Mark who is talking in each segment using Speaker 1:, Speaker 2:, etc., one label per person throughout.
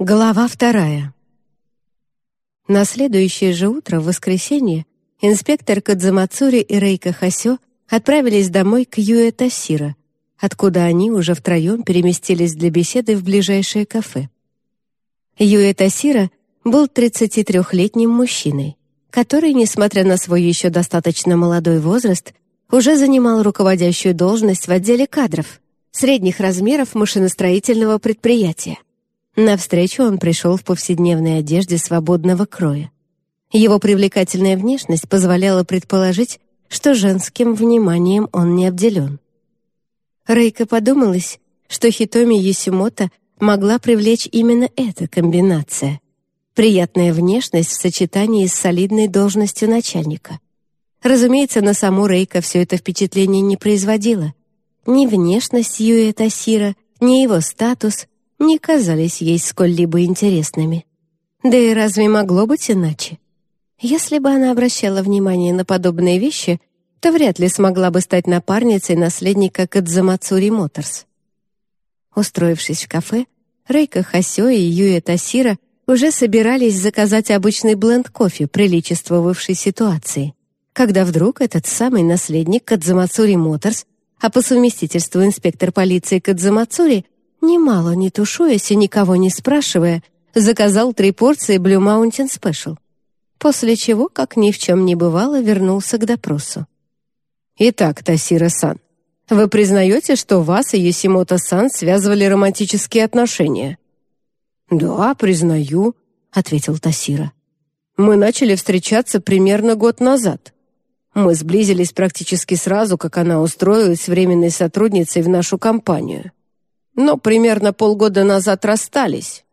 Speaker 1: Глава вторая. На следующее же утро, в воскресенье, инспектор Кадзамацури и Рейка Хасё отправились домой к Юэ Тасира, откуда они уже втроем переместились для беседы в ближайшее кафе. Юэ Тасира был 33-летним мужчиной, который, несмотря на свой еще достаточно молодой возраст, уже занимал руководящую должность в отделе кадров средних размеров машиностроительного предприятия. На встречу он пришел в повседневной одежде свободного кроя. Его привлекательная внешность позволяла предположить, что женским вниманием он не обделен. Рейка подумалась, что Хитоми Юсимото могла привлечь именно эта комбинация. Приятная внешность в сочетании с солидной должностью начальника. Разумеется, на саму Рейка все это впечатление не производило. Ни внешность Юэ Тасира, ни его статус не казались ей сколь-либо интересными. Да и разве могло быть иначе? Если бы она обращала внимание на подобные вещи, то вряд ли смогла бы стать напарницей наследника Кадзамацури Моторс. Устроившись в кафе, Рейка Хасё и Юэ Тасира уже собирались заказать обычный бленд кофе, приличествовавшей ситуации, когда вдруг этот самый наследник Кадзамацури Моторс, а по совместительству инспектор полиции Кадзамацури, Немало не тушуясь и никого не спрашивая, заказал три порции Blue Mountain Special, после чего, как ни в чем не бывало, вернулся к допросу. «Итак, Тасира-сан, вы признаете, что вас и Юсимото-сан связывали романтические отношения?» «Да, признаю», — ответил Тасира. «Мы начали встречаться примерно год назад. Мы сблизились практически сразу, как она устроилась временной сотрудницей в нашу компанию но примерно полгода назад расстались.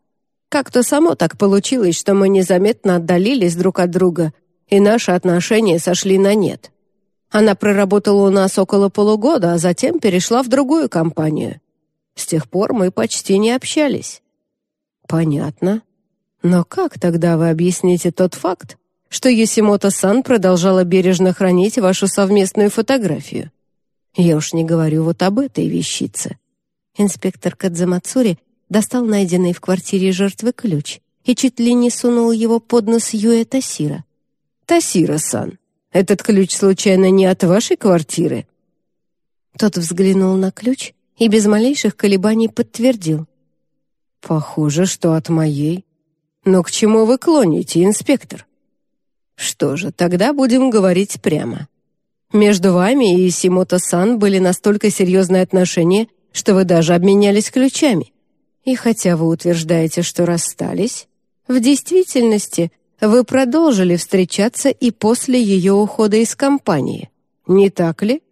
Speaker 1: Как-то само так получилось, что мы незаметно отдалились друг от друга, и наши отношения сошли на нет. Она проработала у нас около полугода, а затем перешла в другую компанию. С тех пор мы почти не общались. Понятно. Но как тогда вы объясните тот факт, что Есимото-сан продолжала бережно хранить вашу совместную фотографию? Я уж не говорю вот об этой вещице. Инспектор Кадзамацури достал найденный в квартире жертвы ключ и чуть ли не сунул его под нос Юэ Тасира. «Тасира-сан, этот ключ случайно не от вашей квартиры?» Тот взглянул на ключ и без малейших колебаний подтвердил. «Похоже, что от моей. Но к чему вы клоните, инспектор?» «Что же, тогда будем говорить прямо. Между вами и Симото-сан были настолько серьезные отношения, что вы даже обменялись ключами. И хотя вы утверждаете, что расстались, в действительности вы продолжили встречаться и после ее ухода из компании. Не так ли?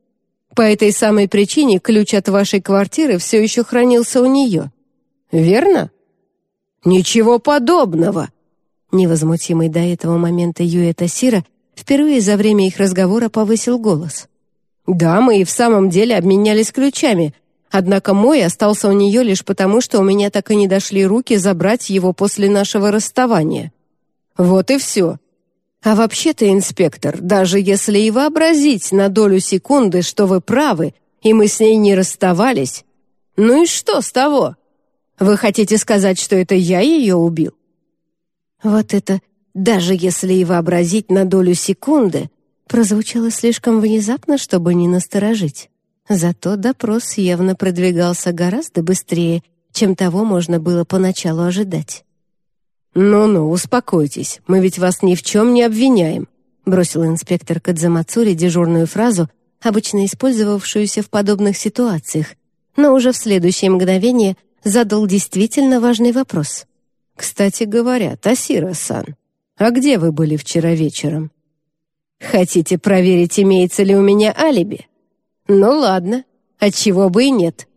Speaker 1: По этой самой причине ключ от вашей квартиры все еще хранился у нее. Верно? Ничего подобного. Невозмутимый до этого момента Юэта Сира впервые за время их разговора повысил голос. Да, мы и в самом деле обменялись ключами, Однако мой остался у нее лишь потому, что у меня так и не дошли руки забрать его после нашего расставания. Вот и все. А вообще-то, инспектор, даже если и вообразить на долю секунды, что вы правы, и мы с ней не расставались, ну и что с того? Вы хотите сказать, что это я ее убил? Вот это «даже если и вообразить на долю секунды» прозвучало слишком внезапно, чтобы не насторожить. Зато допрос явно продвигался гораздо быстрее, чем того можно было поначалу ожидать. «Ну-ну, успокойтесь, мы ведь вас ни в чем не обвиняем», бросил инспектор Кадзамацури дежурную фразу, обычно использовавшуюся в подобных ситуациях, но уже в следующее мгновение задал действительно важный вопрос. «Кстати говоря, Тасира-сан, а где вы были вчера вечером?» «Хотите проверить, имеется ли у меня алиби?» Ну ладно, отчего бы и нет.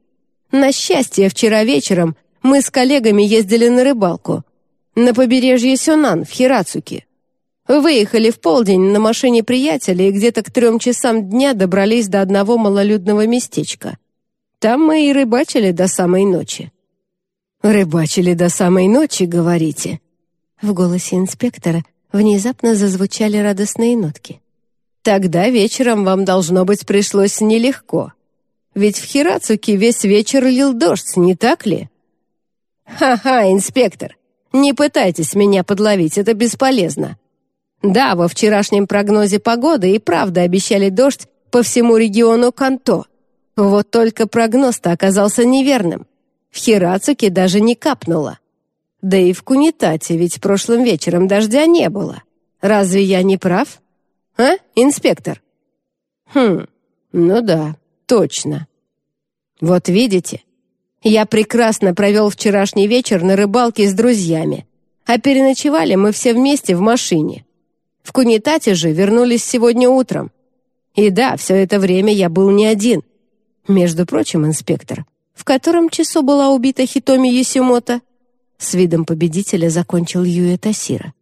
Speaker 1: На счастье, вчера вечером мы с коллегами ездили на рыбалку на побережье Сюнан в Хирацуки. Выехали в полдень на машине приятеля и где-то к трем часам дня добрались до одного малолюдного местечка. Там мы и рыбачили до самой ночи. «Рыбачили до самой ночи, говорите?» В голосе инспектора внезапно зазвучали радостные нотки. Тогда вечером вам, должно быть, пришлось нелегко. Ведь в Хирацуке весь вечер лил дождь, не так ли? Ха-ха, инспектор, Не пытайтесь меня подловить, это бесполезно. Да, во вчерашнем прогнозе погоды и правда обещали дождь по всему региону Канто. Вот только прогноз-то оказался неверным. В Хирацуке даже не капнуло. Да и в Кунитате ведь прошлым вечером дождя не было. Разве я не прав? А, инспектор? Хм, ну да, точно. Вот видите, я прекрасно провел вчерашний вечер на рыбалке с друзьями, а переночевали мы все вместе в машине. В Кунитате же вернулись сегодня утром. И да, все это время я был не один. Между прочим, инспектор, в котором часу была убита Хитоми Ясимото? С видом победителя закончил Юэ Тасира.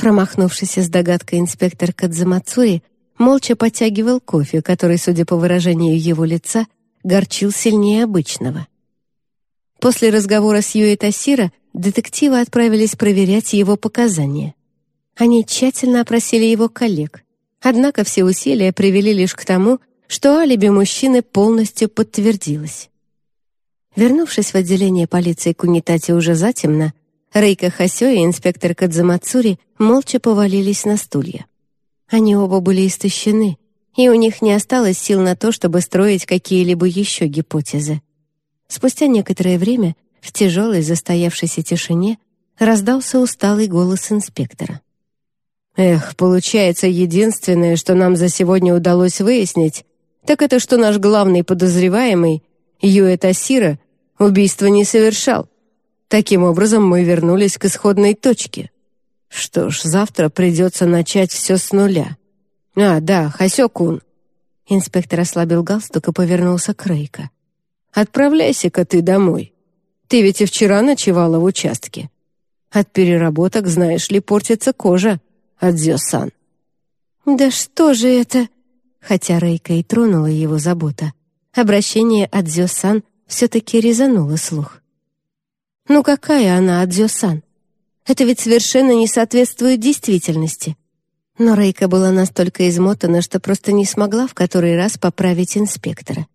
Speaker 1: Промахнувшись с догадкой инспектор Кадзамацуи, молча подтягивал кофе, который, судя по выражению его лица, горчил сильнее обычного. После разговора с Юэ Тасира детективы отправились проверять его показания. Они тщательно опросили его коллег, однако все усилия привели лишь к тому, что алиби мужчины полностью подтвердилось. Вернувшись в отделение полиции Кунитати уже затемно, Рейка Хасё и инспектор Кадзамацури молча повалились на стулья. Они оба были истощены, и у них не осталось сил на то, чтобы строить какие-либо еще гипотезы. Спустя некоторое время в тяжелой застоявшейся тишине раздался усталый голос инспектора. «Эх, получается, единственное, что нам за сегодня удалось выяснить, так это что наш главный подозреваемый, Юэ Тасира, убийство не совершал. Таким образом, мы вернулись к исходной точке. Что ж, завтра придется начать все с нуля. А, да, Хасёкун». Инспектор ослабил галстук и повернулся к Рейка. «Отправляйся-ка ты домой. Ты ведь и вчера ночевала в участке. От переработок, знаешь ли, портится кожа, Адзё-сан». «Да что же это?» Хотя Рейка и тронула его забота, обращение Адзё-сан все-таки резануло слух. «Ну какая она, Адзё-сан? Это ведь совершенно не соответствует действительности. Но Рейка была настолько измотана, что просто не смогла в который раз поправить инспектора.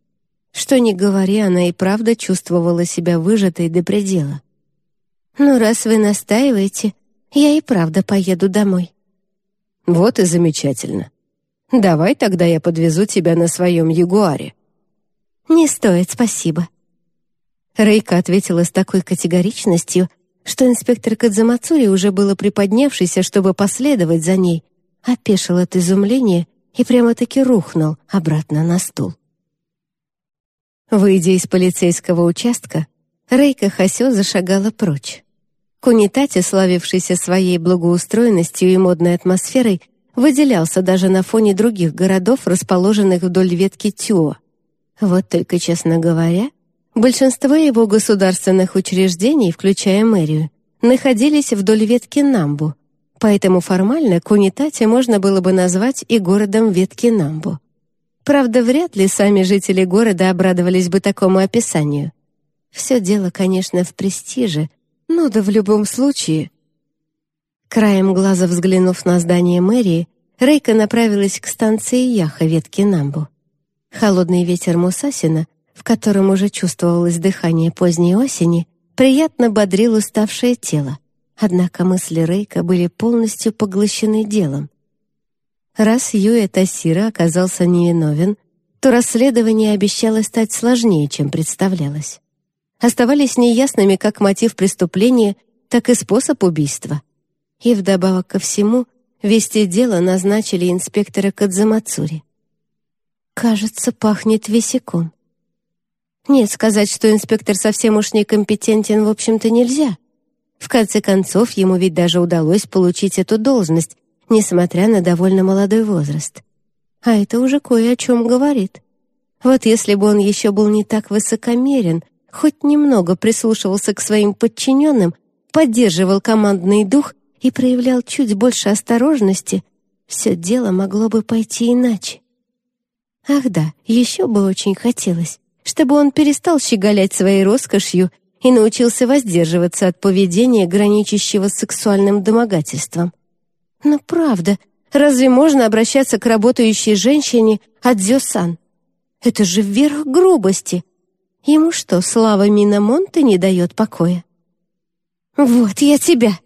Speaker 1: Что ни говори, она и правда чувствовала себя выжатой до предела. «Ну, раз вы настаиваете, я и правда поеду домой». «Вот и замечательно. Давай тогда я подвезу тебя на своем Ягуаре». «Не стоит, спасибо». Рейка ответила с такой категоричностью, что инспектор Кадзамацури, уже было приподнявшийся, чтобы последовать за ней, опешил от изумления и прямо-таки рухнул обратно на стул. Выйдя из полицейского участка, Рейка Хасё зашагала прочь. Кунитати, славившийся своей благоустроенностью и модной атмосферой, выделялся даже на фоне других городов, расположенных вдоль ветки Тюо. Вот только, честно говоря, большинство его государственных учреждений, включая мэрию, находились вдоль ветки Намбу, Поэтому формально Кунитати можно было бы назвать и городом ветки Намбу. Правда, вряд ли сами жители города обрадовались бы такому описанию. Все дело, конечно, в престиже, но да в любом случае. Краем глаза взглянув на здание мэрии, Рейка направилась к станции Яха ветки Намбу. Холодный ветер Мусасина, в котором уже чувствовалось дыхание поздней осени, приятно бодрил уставшее тело. Однако мысли Рейка были полностью поглощены делом. Раз Юэ Тасира оказался невиновен, то расследование обещало стать сложнее, чем представлялось. Оставались неясными как мотив преступления, так и способ убийства. И вдобавок ко всему, вести дело назначили инспектора Кадзамацури. Кажется, пахнет висяком. Нет, сказать, что инспектор совсем уж некомпетентен, в общем-то, нельзя. В конце концов, ему ведь даже удалось получить эту должность, несмотря на довольно молодой возраст. А это уже кое о чем говорит. Вот если бы он еще был не так высокомерен, хоть немного прислушивался к своим подчиненным, поддерживал командный дух и проявлял чуть больше осторожности, все дело могло бы пойти иначе. Ах да, еще бы очень хотелось, чтобы он перестал щеголять своей роскошью и научился воздерживаться от поведения, граничащего с сексуальным домогательством. Но правда, разве можно обращаться к работающей женщине Адзё-сан? Это же верх грубости. Ему что, слава Минамонте не дает покоя? «Вот я тебя!»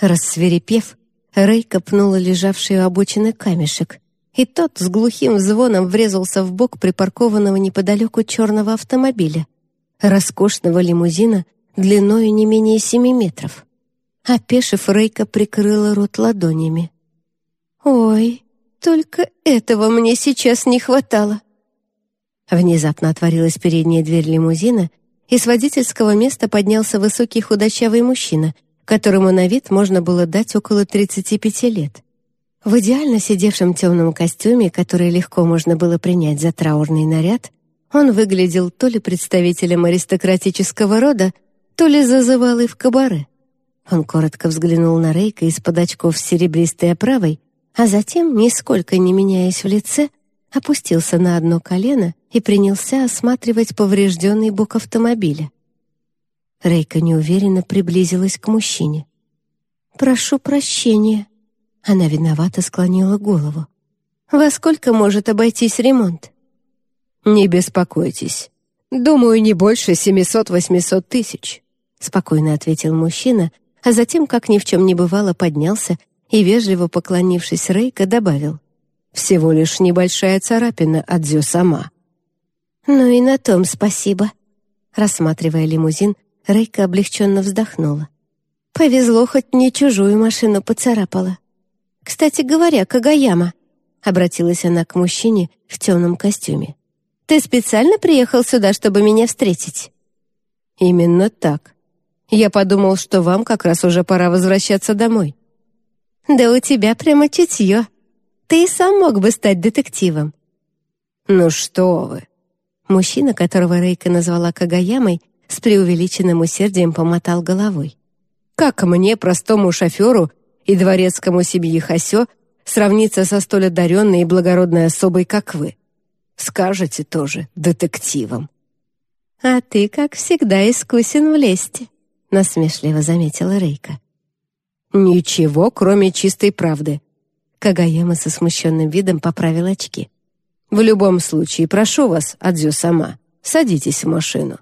Speaker 1: Рассверепев, Рейка пнула лежавший у обочины камешек, и тот с глухим звоном врезался в бок припаркованного неподалеку черного автомобиля, роскошного лимузина длиною не менее семи метров. Опешив, Рейка прикрыла рот ладонями. «Ой, только этого мне сейчас не хватало!» Внезапно отворилась передняя дверь лимузина, и с водительского места поднялся высокий худощавый мужчина, которому на вид можно было дать около 35 лет. В идеально сидевшем темном костюме, который легко можно было принять за траурный наряд, он выглядел то ли представителем аристократического рода, то ли зазывалый в кабаре. Он коротко взглянул на Рейка из-под очков с серебристой оправой, а затем, нисколько не меняясь в лице, опустился на одно колено и принялся осматривать поврежденный бок автомобиля. Рейка неуверенно приблизилась к мужчине. «Прошу прощения». Она виновато склонила голову. «Во сколько может обойтись ремонт?»
Speaker 2: «Не беспокойтесь. Думаю, не больше семисот-восьмисот тысяч», спокойно ответил мужчина, а затем, как ни в чем не бывало, поднялся и, вежливо поклонившись Рейка, добавил «Всего лишь небольшая царапина от Зю сама».
Speaker 1: «Ну и на том спасибо». Рассматривая лимузин, Рейка облегченно вздохнула. «Повезло, хоть не чужую машину поцарапала. Кстати говоря, Кагаяма», — обратилась она к мужчине в темном костюме. «Ты специально приехал сюда, чтобы меня встретить?»
Speaker 2: «Именно так. Я подумал, что вам как раз уже пора возвращаться домой».
Speaker 1: «Да у тебя прямо чутье. Ты и сам мог бы стать детективом».
Speaker 2: «Ну что вы!»
Speaker 1: Мужчина, которого Рейка назвала Кагаямой, с преувеличенным усердием помотал головой.
Speaker 2: «Как мне, простому шоферу и дворецкому семьи Хасё, сравниться со столь одаренной и благородной особой, как вы? Скажете тоже детективом».
Speaker 1: «А ты, как всегда, искусен в лести», — насмешливо заметила Рейка.
Speaker 2: «Ничего, кроме чистой правды».
Speaker 1: Кагаяма со смущенным видом поправил очки.
Speaker 2: «В любом случае, прошу вас, Адзю сама, садитесь в машину».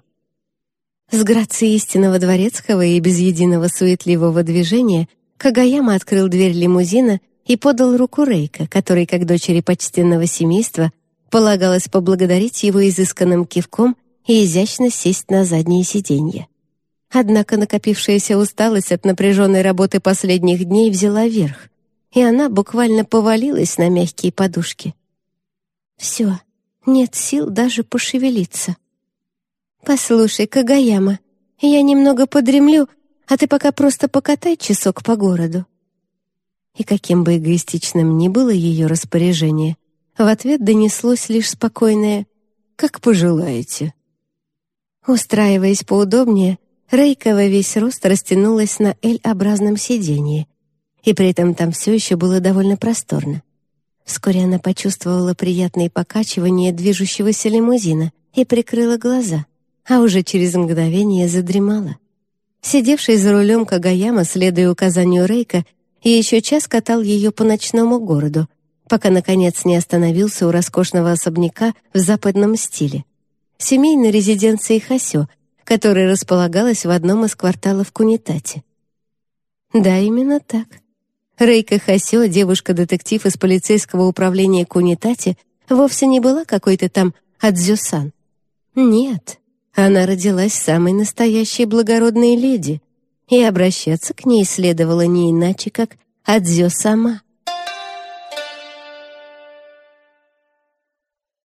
Speaker 1: С грацией истинного дворецкого и без единого суетливого движения Кагаяма открыл дверь лимузина и подал руку Рейка, который, как дочери почтенного семейства, полагалось поблагодарить его изысканным кивком и изящно сесть на заднее сиденье. Однако накопившаяся усталость от напряженной работы последних дней взяла верх, и она буквально повалилась на мягкие подушки. Все, нет сил даже пошевелиться. «Послушай, Кагаяма, я немного подремлю, а ты пока просто покатай часок по городу». И каким бы эгоистичным ни было ее распоряжение, в ответ донеслось лишь спокойное «как пожелаете». Устраиваясь поудобнее, Рейка во весь рост растянулась на L-образном сиденье, и при этом там все еще было довольно просторно. Вскоре она почувствовала приятные покачивания движущегося лимузина и прикрыла глаза, а уже через мгновение задремала. Сидевший за рулем Кагаяма, следуя указанию Рейка, и еще час катал ее по ночному городу, пока, наконец, не остановился у роскошного особняка в западном стиле. Семейной резиденции Хасё, которая располагалась в одном из кварталов Кунитати. Да, именно так. Рейка Хасё, девушка-детектив из полицейского управления Кунитати, вовсе не была какой-то там Адзюсан. Нет, она родилась самой настоящей благородной леди, и обращаться к ней следовало не иначе, как Адзё сама.